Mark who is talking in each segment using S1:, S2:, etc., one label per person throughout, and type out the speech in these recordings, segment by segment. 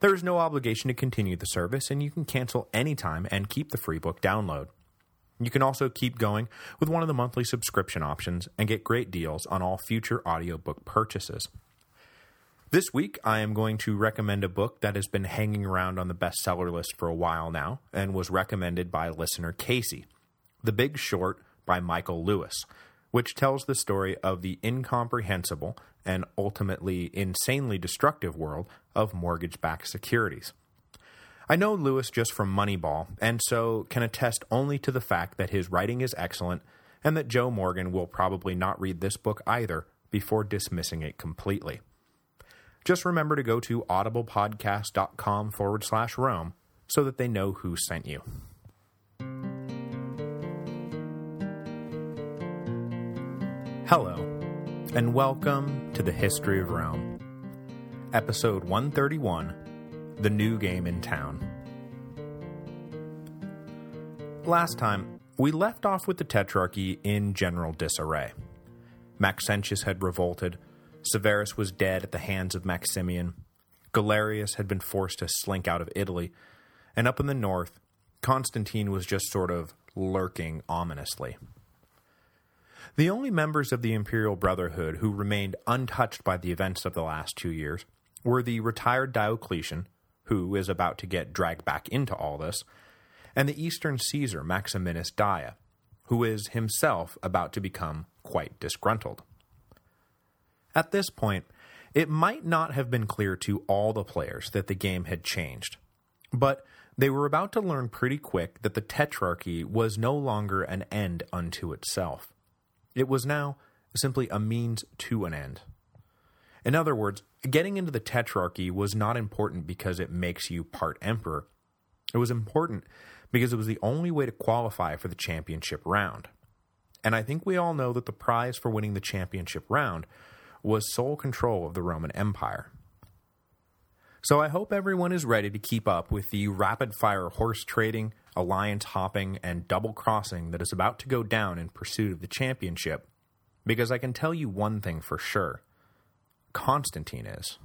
S1: There is no obligation to continue the service, and you can cancel anytime and keep the free book download. You can also keep going with one of the monthly subscription options and get great deals on all future audiobook purchases. This week, I am going to recommend a book that has been hanging around on the bestseller list for a while now and was recommended by listener Casey, The Big Short by Michael Lewis, which tells the story of the incomprehensible and ultimately insanely destructive world of mortgage-backed securities. I know Lewis just from Moneyball, and so can attest only to the fact that his writing is excellent and that Joe Morgan will probably not read this book either before dismissing it completely. Just remember to go to audiblepodcast.com forward slash Rome so that they know who sent you. Hello, and welcome to the History of Rome. Episode 131, The New Game in Town. Last time, we left off with the Tetrarchy in general disarray. Maxentius had revolted, Severus was dead at the hands of Maximian, Galerius had been forced to slink out of Italy, and up in the north, Constantine was just sort of lurking ominously. The only members of the Imperial Brotherhood who remained untouched by the events of the last two years were the retired Diocletian, who is about to get dragged back into all this, and the Eastern Caesar Maximinus Daia, who is himself about to become quite disgruntled. At this point, it might not have been clear to all the players that the game had changed, but they were about to learn pretty quick that the Tetrarchy was no longer an end unto itself. It was now simply a means to an end. In other words, getting into the Tetrarchy was not important because it makes you part emperor. It was important because it was the only way to qualify for the championship round. And I think we all know that the prize for winning the championship round was sole control of the Roman Empire. So I hope everyone is ready to keep up with the rapid-fire horse trading, alliance hopping, and double-crossing that is about to go down in pursuit of the championship, because I can tell you one thing for sure. Constantine is.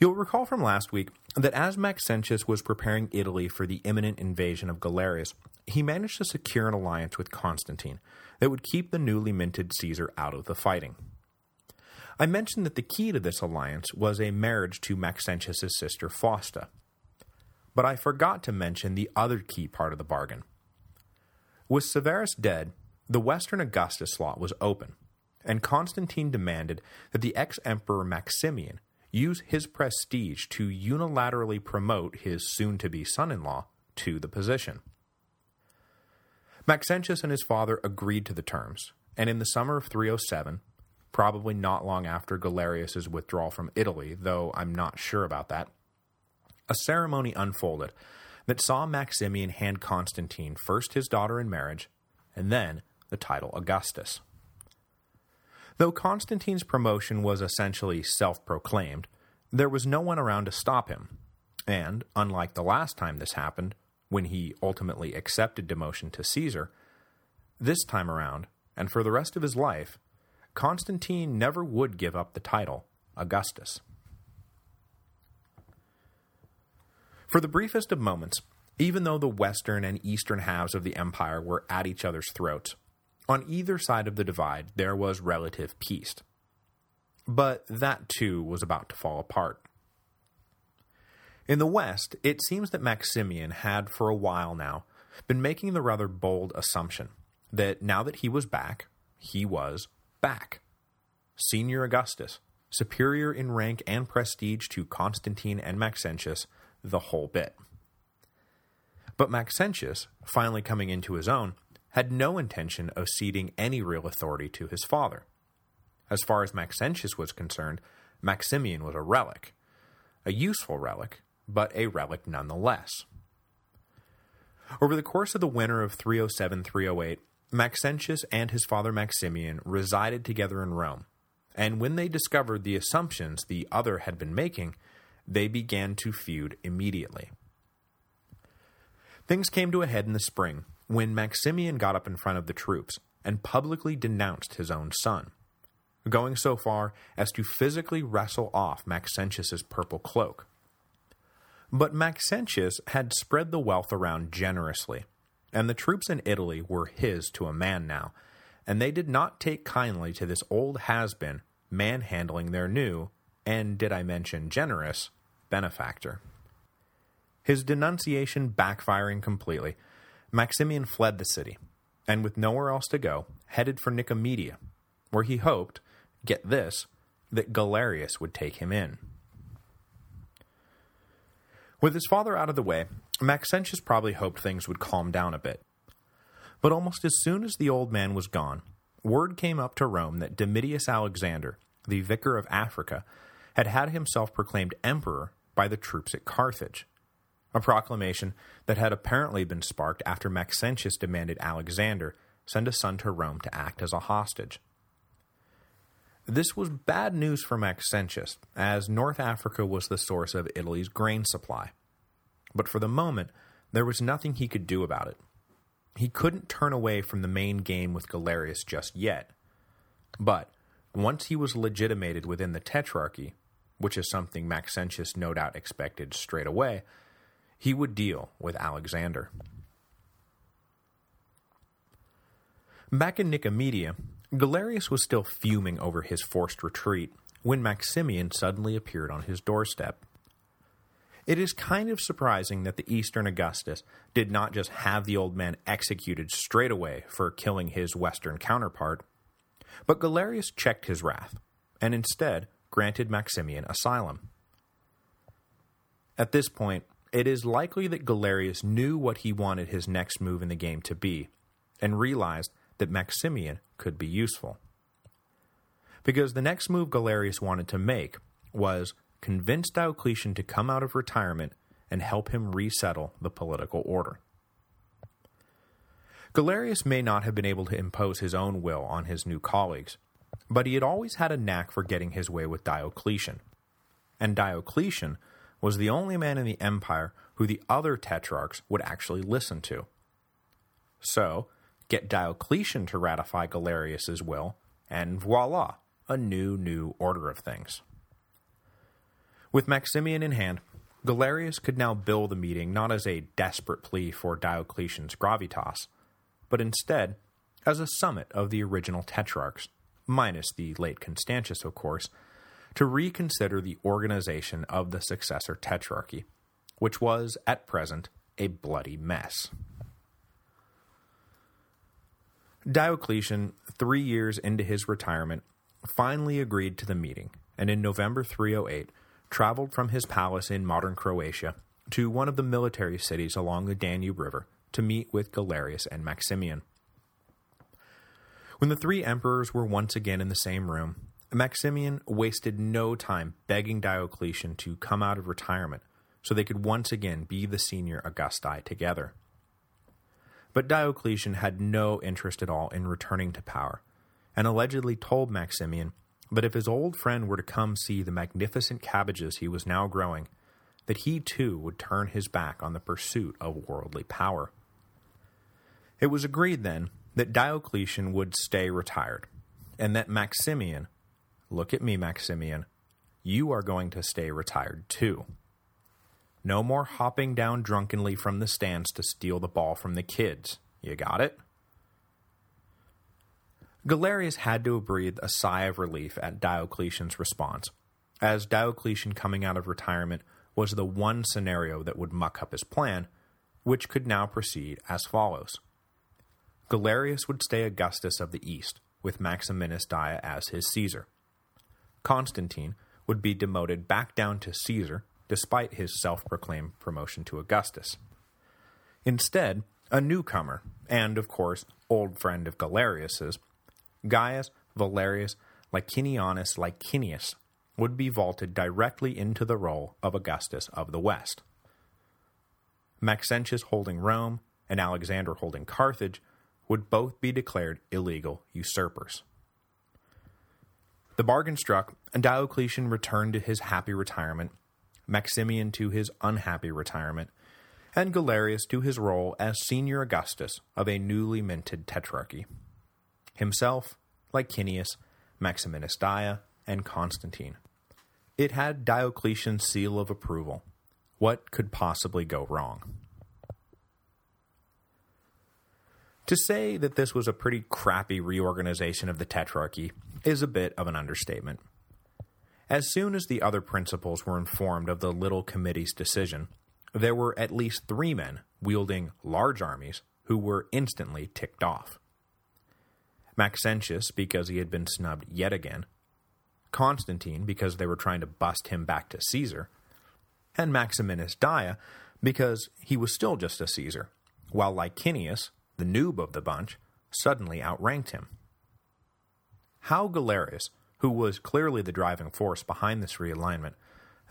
S1: You'll recall from last week that as Maxentius was preparing Italy for the imminent invasion of Galerius, he managed to secure an alliance with Constantine that would keep the newly minted Caesar out of the fighting. I mentioned that the key to this alliance was a marriage to Maxentius' sister Fausta. But I forgot to mention the other key part of the bargain. With Severus dead, the Western Augustus slot was open, and Constantine demanded that the ex-emperor Maximian use his prestige to unilaterally promote his soon-to-be son-in-law to the position. Maxentius and his father agreed to the terms, and in the summer of 307, probably not long after Galerius's withdrawal from Italy, though I'm not sure about that, a ceremony unfolded that saw Maximian hand Constantine first his daughter in marriage, and then the title Augustus. Though Constantine's promotion was essentially self-proclaimed, there was no one around to stop him, and, unlike the last time this happened, when he ultimately accepted demotion to Caesar, this time around, and for the rest of his life, Constantine never would give up the title, Augustus. For the briefest of moments, even though the western and eastern halves of the empire were at each other's throats, on either side of the divide there was relative peace. But that too was about to fall apart. In the West, it seems that Maximian had for a while now been making the rather bold assumption that now that he was back, he was back. Senior Augustus, superior in rank and prestige to Constantine and Maxentius, the whole bit. But Maxentius, finally coming into his own, had no intention of ceding any real authority to his father. As far as Maxentius was concerned, Maximian was a relic, a useful relic, but a relic nonetheless. Over the course of the winter of 307-308, Maxentius and his father Maximian resided together in Rome, and when they discovered the assumptions the other had been making, they began to feud immediately. Things came to a head in the spring, when Maximian got up in front of the troops and publicly denounced his own son, going so far as to physically wrestle off Maxentius's purple cloak. But Maxentius had spread the wealth around generously, and the troops in Italy were his to a man now, and they did not take kindly to this old has-been manhandling their new, and did I mention generous, benefactor. His denunciation backfiring completely, Maximian fled the city, and with nowhere else to go, headed for Nicomedia, where he hoped, get this, that Galerius would take him in. With his father out of the way, Maxentius probably hoped things would calm down a bit. But almost as soon as the old man was gone, word came up to Rome that Domitius Alexander, the vicar of Africa, had had himself proclaimed emperor by the troops at Carthage, a proclamation that had apparently been sparked after Maxentius demanded Alexander send a son to Rome to act as a hostage. This was bad news for Maxentius, as North Africa was the source of Italy's grain supply. But for the moment, there was nothing he could do about it. He couldn't turn away from the main game with Galerius just yet. But, once he was legitimated within the Tetrarchy, which is something Maxentius no doubt expected straight away, he would deal with Alexander. Back in Nicomedia, Galerius was still fuming over his forced retreat when Maximian suddenly appeared on his doorstep. It is kind of surprising that the Eastern Augustus did not just have the old man executed straight away for killing his Western counterpart, but Galerius checked his wrath, and instead granted Maximian asylum. At this point, it is likely that Galerius knew what he wanted his next move in the game to be, and realized that Maximian could be useful. Because the next move Galerius wanted to make was convince Diocletian to come out of retirement and help him resettle the political order. Galerius may not have been able to impose his own will on his new colleagues, but he had always had a knack for getting his way with Diocletian, and Diocletian was the only man in the empire who the other tetrarchs would actually listen to. So, get Diocletian to ratify Galerius's will, and voila, a new, new order of things. With Maximian in hand, Galerius could now bill the meeting not as a desperate plea for Diocletian's gravitas, but instead as a summit of the original tetrarchs, minus the late Constantius, of course, to reconsider the organization of the successor tetrarchy, which was, at present, a bloody mess. Diocletian, three years into his retirement, finally agreed to the meeting, and in November 308 traveled from his palace in modern Croatia to one of the military cities along the Danube River to meet with Galerius and Maximian. When the three emperors were once again in the same room, Maximian wasted no time begging Diocletian to come out of retirement so they could once again be the senior Augusti together. But Diocletian had no interest at all in returning to power, and allegedly told Maximian that if his old friend were to come see the magnificent cabbages he was now growing, that he too would turn his back on the pursuit of worldly power. It was agreed then that Diocletian would stay retired, and that Maximian, look at me Maximian, you are going to stay retired too. No more hopping down drunkenly from the stands to steal the ball from the kids. You got it? Galerius had to breathe a sigh of relief at Diocletian's response, as Diocletian coming out of retirement was the one scenario that would muck up his plan, which could now proceed as follows. Galerius would stay Augustus of the East, with Maximinus Daia as his Caesar. Constantine would be demoted back down to Caesar despite his self-proclaimed promotion to Augustus. Instead, a newcomer, and of course, old friend of Galerius's, Gaius Valerius Licinianus Licinius, would be vaulted directly into the role of Augustus of the West. Maxentius holding Rome, and Alexander holding Carthage, would both be declared illegal usurpers. The bargain struck, and Diocletian returned to his happy retirement, Maximian to his unhappy retirement, and Galerius to his role as senior Augustus of a newly minted tetrarchy. Himself, like Licinius, Maximinus Daia, and Constantine. It had Diocletian's seal of approval. What could possibly go wrong? To say that this was a pretty crappy reorganization of the Tetrarchy is a bit of an understatement. As soon as the other principals were informed of the little committee's decision, there were at least three men wielding large armies who were instantly ticked off. Maxentius, because he had been snubbed yet again, Constantine, because they were trying to bust him back to Caesar, and Maximinus Daia, because he was still just a Caesar, while Licinius, the noob of the bunch, suddenly outranked him. How Galerius, who was clearly the driving force behind this realignment,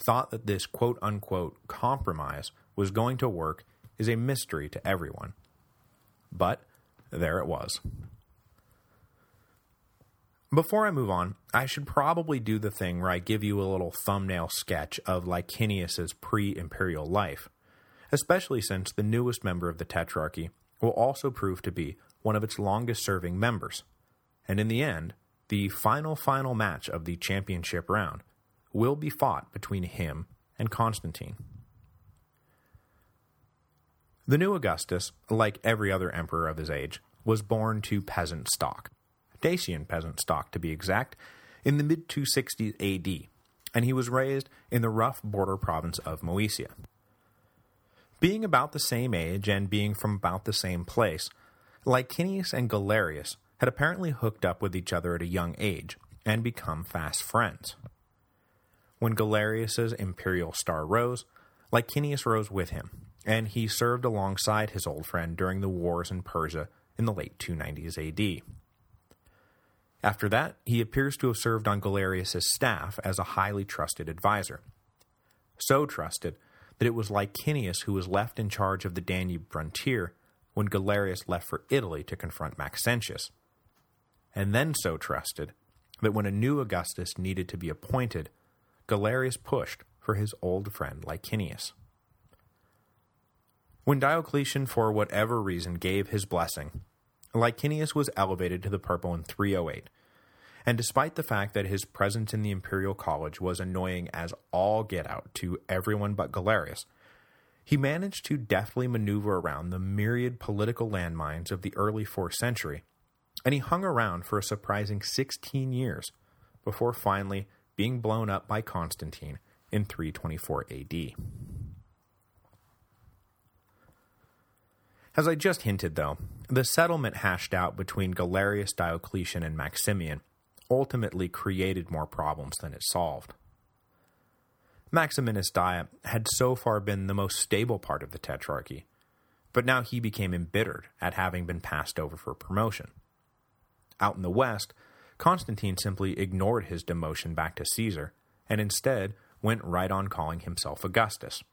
S1: thought that this quote-unquote compromise was going to work is a mystery to everyone. But there it was. Before I move on, I should probably do the thing where I give you a little thumbnail sketch of Licinius's pre-imperial life, especially since the newest member of the Tetrarchy will also prove to be one of its longest-serving members, and in the end, the final final match of the championship round will be fought between him and Constantine. The new Augustus, like every other emperor of his age, was born to peasant stock, Dacian peasant stock to be exact, in the mid-260s AD, and he was raised in the rough border province of Moesia. Being about the same age and being from about the same place, Licinius and Galerius had apparently hooked up with each other at a young age and become fast friends. When Galerius's imperial star rose, Licinius rose with him, and he served alongside his old friend during the wars in Persia in the late 290s AD. After that, he appears to have served on Galerius's staff as a highly trusted advisor. So trusted that it was Licinius who was left in charge of the Danube frontier when Galerius left for Italy to confront Maxentius. And then so trusted that when a new Augustus needed to be appointed, Galerius pushed for his old friend Licinius. When Diocletian for whatever reason gave his blessing, Licinius was elevated to the purple in 308, and despite the fact that his presence in the Imperial College was annoying as all get out to everyone but Galerius, he managed to deftly maneuver around the myriad political landmines of the early 4th century, and he hung around for a surprising 16 years before finally being blown up by Constantine in 324 AD. As I just hinted, though, the settlement hashed out between Galerius Diocletian and Maximian ultimately created more problems than it solved. Maximinus Daia had so far been the most stable part of the Tetrarchy, but now he became embittered at having been passed over for promotion. Out in the west, Constantine simply ignored his demotion back to Caesar, and instead went right on calling himself Augustus,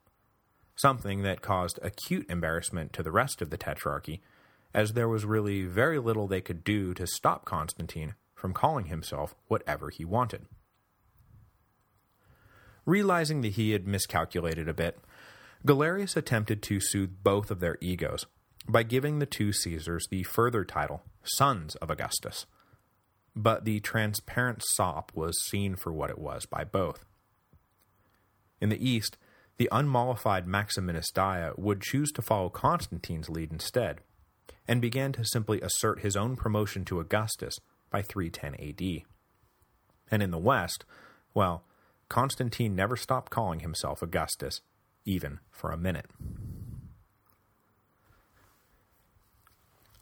S1: something that caused acute embarrassment to the rest of the Tetrarchy, as there was really very little they could do to stop Constantine from calling himself whatever he wanted. Realizing that he had miscalculated a bit, Galerius attempted to soothe both of their egos by giving the two Caesars the further title, Sons of Augustus. But the transparent sop was seen for what it was by both. In the east, the unmollified Maximinus Daia would choose to follow Constantine's lead instead, and began to simply assert his own promotion to Augustus by 310 AD. And in the west, well, Constantine never stopped calling himself Augustus, even for a minute.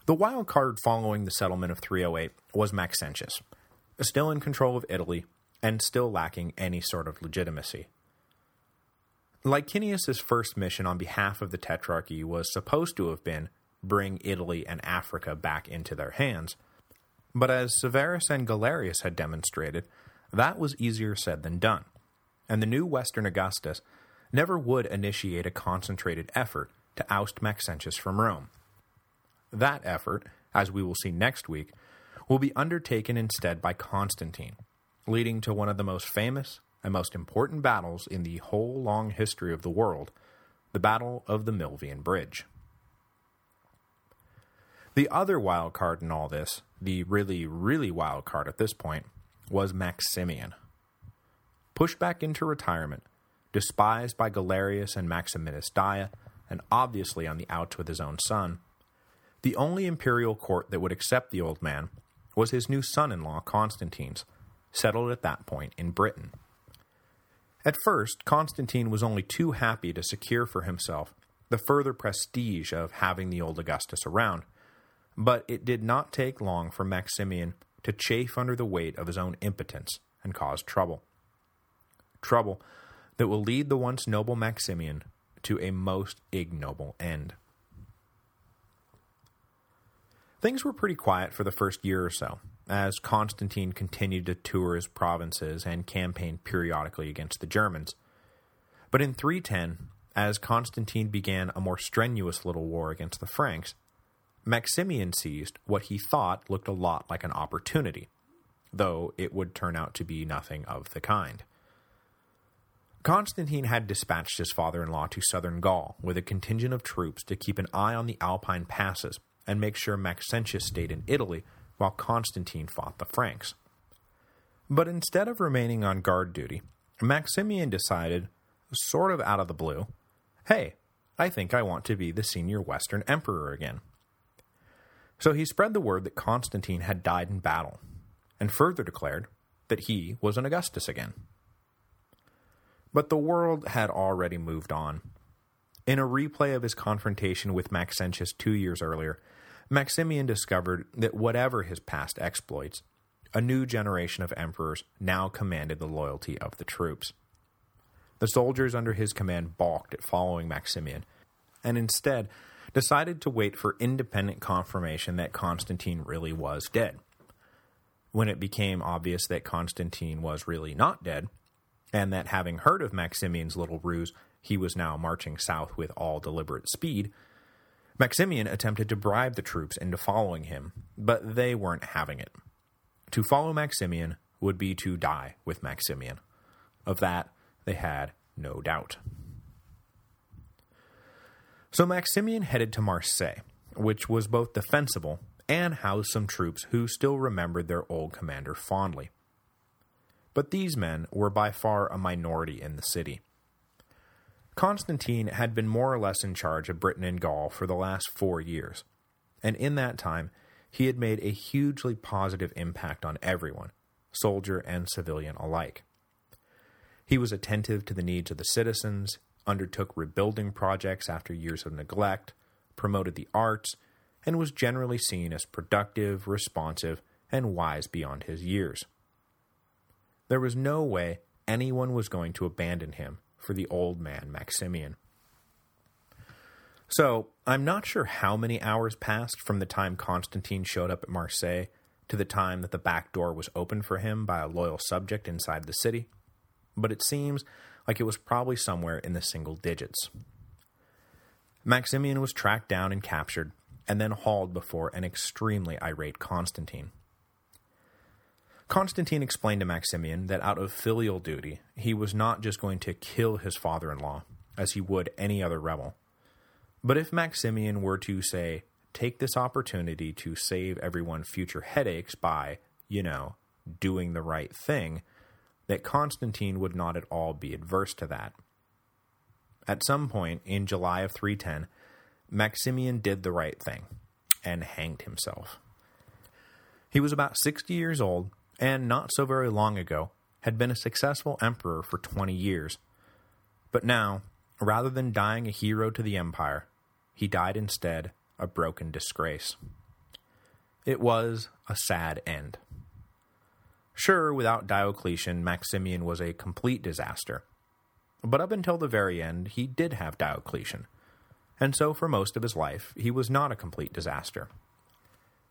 S1: The wild card following the settlement of 308 was Maxentius, still in control of Italy and still lacking any sort of legitimacy. Licinius's first mission on behalf of the Tetrarchy was supposed to have been bring Italy and Africa back into their hands, but as Severus and Galerius had demonstrated, that was easier said than done, and the new Western Augustus never would initiate a concentrated effort to oust Maxentius from Rome, That effort, as we will see next week, will be undertaken instead by Constantine, leading to one of the most famous and most important battles in the whole long history of the world, the Battle of the Milvian Bridge. The other wild card in all this, the really, really wild card at this point, was Maximian. Pushed back into retirement, despised by Galerius and Maximinus Daia, and obviously on the outs with his own son, the only imperial court that would accept the old man was his new son-in-law Constantine's, settled at that point in Britain. At first, Constantine was only too happy to secure for himself the further prestige of having the old Augustus around, but it did not take long for Maximian to chafe under the weight of his own impotence and cause trouble. Trouble that will lead the once noble Maximian to a most ignoble end. Things were pretty quiet for the first year or so, as Constantine continued to tour his provinces and campaign periodically against the Germans. But in 310, as Constantine began a more strenuous little war against the Franks, Maximian seized what he thought looked a lot like an opportunity, though it would turn out to be nothing of the kind. Constantine had dispatched his father-in-law to southern Gaul with a contingent of troops to keep an eye on the Alpine passes and make sure Maxentius stayed in Italy while Constantine fought the Franks. But instead of remaining on guard duty, Maximian decided, sort of out of the blue, hey, I think I want to be the senior Western Emperor again. So he spread the word that Constantine had died in battle, and further declared that he was an Augustus again. But the world had already moved on. In a replay of his confrontation with Maxentius two years earlier, Maximian discovered that whatever his past exploits, a new generation of emperors now commanded the loyalty of the troops. The soldiers under his command balked at following Maximian, and instead decided to wait for independent confirmation that Constantine really was dead. When it became obvious that Constantine was really not dead, and that having heard of Maximian's little ruse, he was now marching south with all deliberate speed, Maximian attempted to bribe the troops into following him, but they weren't having it. To follow Maximian would be to die with Maximian. Of that, they had no doubt. So Maximian headed to Marseille, which was both defensible and housed some troops who still remembered their old commander fondly. But these men were by far a minority in the city. Constantine had been more or less in charge of Britain and Gaul for the last four years, and in that time he had made a hugely positive impact on everyone, soldier and civilian alike. He was attentive to the needs of the citizens, undertook rebuilding projects after years of neglect, promoted the arts, and was generally seen as productive, responsive, and wise beyond his years. There was no way anyone was going to abandon him for the old man Maximian. So, I'm not sure how many hours passed from the time Constantine showed up at Marseille to the time that the back door was opened for him by a loyal subject inside the city, but it seems like it was probably somewhere in the single digits. Maximian was tracked down and captured, and then hauled before an extremely irate Constantine. Constantine explained to Maximian that out of filial duty, he was not just going to kill his father-in-law, as he would any other rebel. But if Maximian were to, say, take this opportunity to save everyone future headaches by, you know, doing the right thing, that Constantine would not at all be adverse to that. At some point in July of 310, Maximian did the right thing, and hanged himself. He was about 60 years old, and not so very long ago, had been a successful emperor for 20 years. But now, rather than dying a hero to the empire, he died instead a broken disgrace. It was a sad end. Sure, without Diocletian, Maximian was a complete disaster. But up until the very end, he did have Diocletian, and so for most of his life, he was not a complete disaster.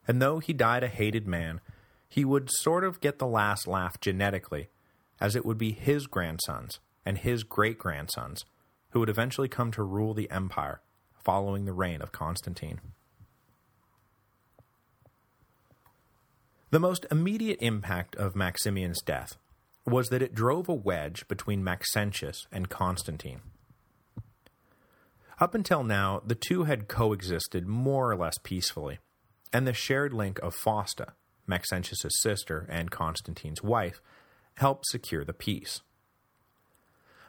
S1: And though he died a hated man, he would sort of get the last laugh genetically, as it would be his grandsons and his great-grandsons who would eventually come to rule the empire following the reign of Constantine. The most immediate impact of Maximian's death was that it drove a wedge between Maxentius and Constantine. Up until now, the two had coexisted more or less peacefully, and the shared link of Fausta, Maxentius's sister and Constantine's wife, helped secure the peace.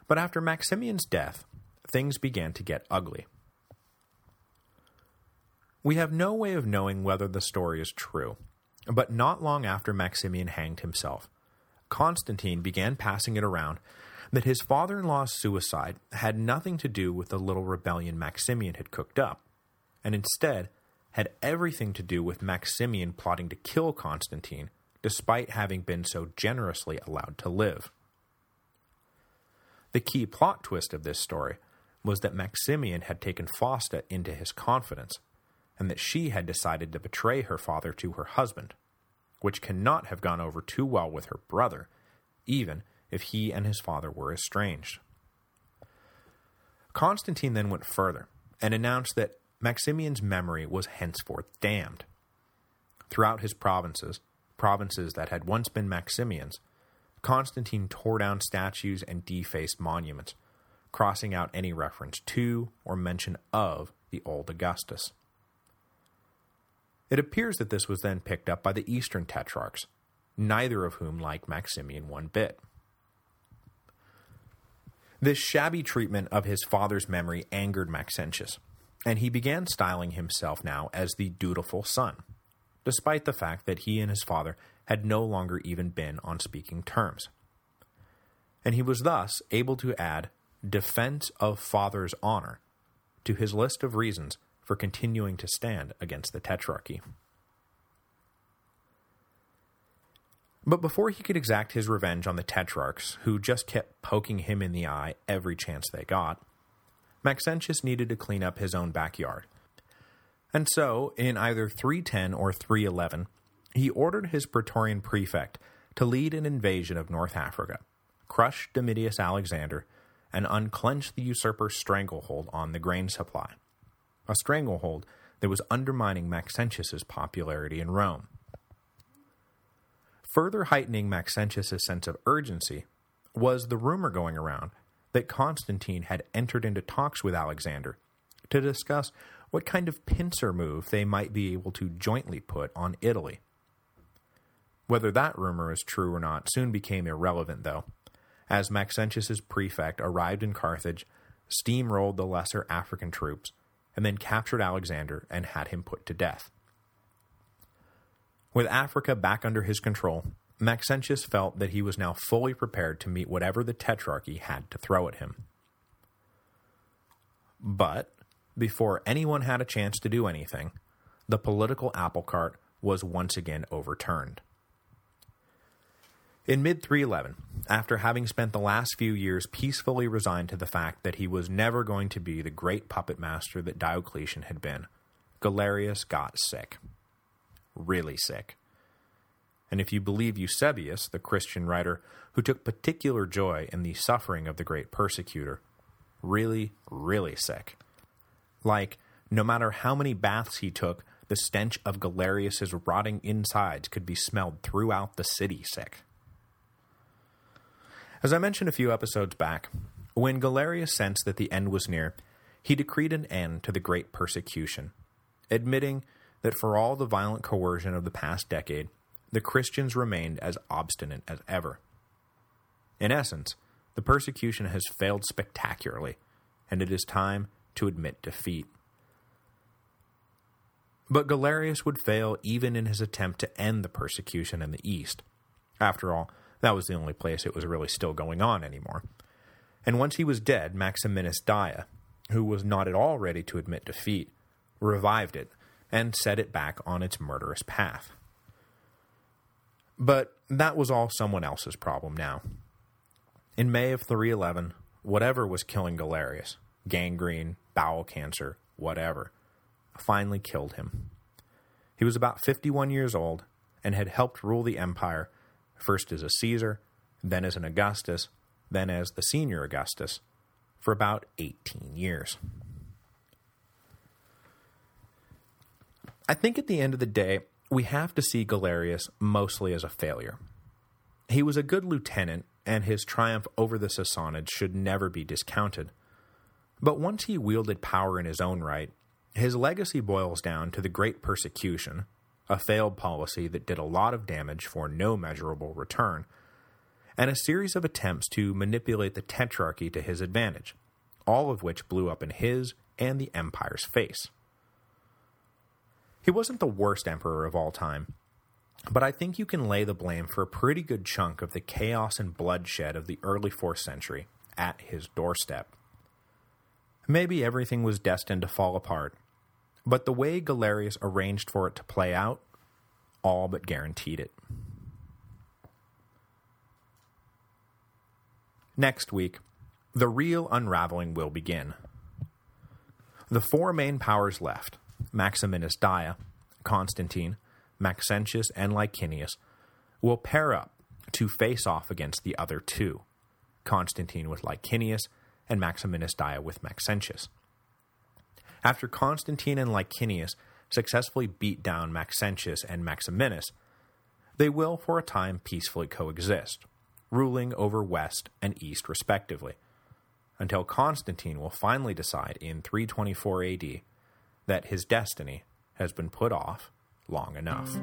S1: But after Maximian's death, things began to get ugly. We have no way of knowing whether the story is true, but not long after Maximian hanged himself, Constantine began passing it around that his father-in-law's suicide had nothing to do with the little rebellion Maximian had cooked up, and instead had everything to do with Maximian plotting to kill Constantine, despite having been so generously allowed to live. The key plot twist of this story was that Maximian had taken Fausta into his confidence, and that she had decided to betray her father to her husband, which cannot have gone over too well with her brother, even if he and his father were estranged. Constantine then went further, and announced that Maximian's memory was henceforth damned. Throughout his provinces, provinces that had once been Maximian's, Constantine tore down statues and defaced monuments, crossing out any reference to or mention of the old Augustus. It appears that this was then picked up by the Eastern Tetrarchs, neither of whom liked Maximian one bit. This shabby treatment of his father's memory angered Maxentius, and he began styling himself now as the dutiful son, despite the fact that he and his father had no longer even been on speaking terms. And he was thus able to add defense of father's honor to his list of reasons for continuing to stand against the Tetrarchy. But before he could exact his revenge on the Tetrarchs, who just kept poking him in the eye every chance they got, Maxentius needed to clean up his own backyard. And so, in either 310 or 311, he ordered his Praetorian prefect to lead an invasion of North Africa, crush Domitius Alexander, and unclench the usurper's stranglehold on the grain supply, a stranglehold that was undermining Maxentius's popularity in Rome. Further heightening Maxentius's sense of urgency was the rumor going around that Constantine had entered into talks with Alexander to discuss what kind of pincer move they might be able to jointly put on Italy. Whether that rumor is true or not soon became irrelevant, though, as Maxentius's prefect arrived in Carthage, steamrolled the lesser African troops, and then captured Alexander and had him put to death. With Africa back under his control, Maxentius felt that he was now fully prepared to meet whatever the Tetrarchy had to throw at him. But, before anyone had a chance to do anything, the political apple cart was once again overturned. In mid-311, after having spent the last few years peacefully resigned to the fact that he was never going to be the great puppet master that Diocletian had been, Galerius got sick really sick. And if you believe Eusebius, the Christian writer who took particular joy in the suffering of the great persecutor, really, really sick. Like, no matter how many baths he took, the stench of Galerius's rotting insides could be smelled throughout the city sick. As I mentioned a few episodes back, when Galerius sensed that the end was near, he decreed an end to the great persecution, admitting that for all the violent coercion of the past decade, the Christians remained as obstinate as ever. In essence, the persecution has failed spectacularly, and it is time to admit defeat. But Galerius would fail even in his attempt to end the persecution in the East. After all, that was the only place it was really still going on anymore. And once he was dead, Maximinus Daia, who was not at all ready to admit defeat, revived it and set it back on its murderous path. But that was all someone else's problem now. In May of 311, whatever was killing Galerius, gangrene, bowel cancer, whatever, finally killed him. He was about 51 years old and had helped rule the empire, first as a Caesar, then as an Augustus, then as the senior Augustus, for about 18 years. I think at the end of the day, we have to see Galerius mostly as a failure. He was a good lieutenant, and his triumph over the Sassanids should never be discounted. But once he wielded power in his own right, his legacy boils down to the Great Persecution, a failed policy that did a lot of damage for no measurable return, and a series of attempts to manipulate the Tetrarchy to his advantage, all of which blew up in his and the Empire's face. He wasn't the worst emperor of all time, but I think you can lay the blame for a pretty good chunk of the chaos and bloodshed of the early 4th century at his doorstep. Maybe everything was destined to fall apart, but the way Galerius arranged for it to play out all but guaranteed it. Next week, the real unraveling will begin. The four main powers left, Maximinus Daia, Constantine, Maxentius, and Licinius, will pair up to face off against the other two, Constantine with Licinius and Maximinus Daia with Maxentius. After Constantine and Licinius successfully beat down Maxentius and Maximinus, they will for a time peacefully coexist, ruling over West and East respectively, until Constantine will finally decide in 324 AD that his destiny has been put off long enough.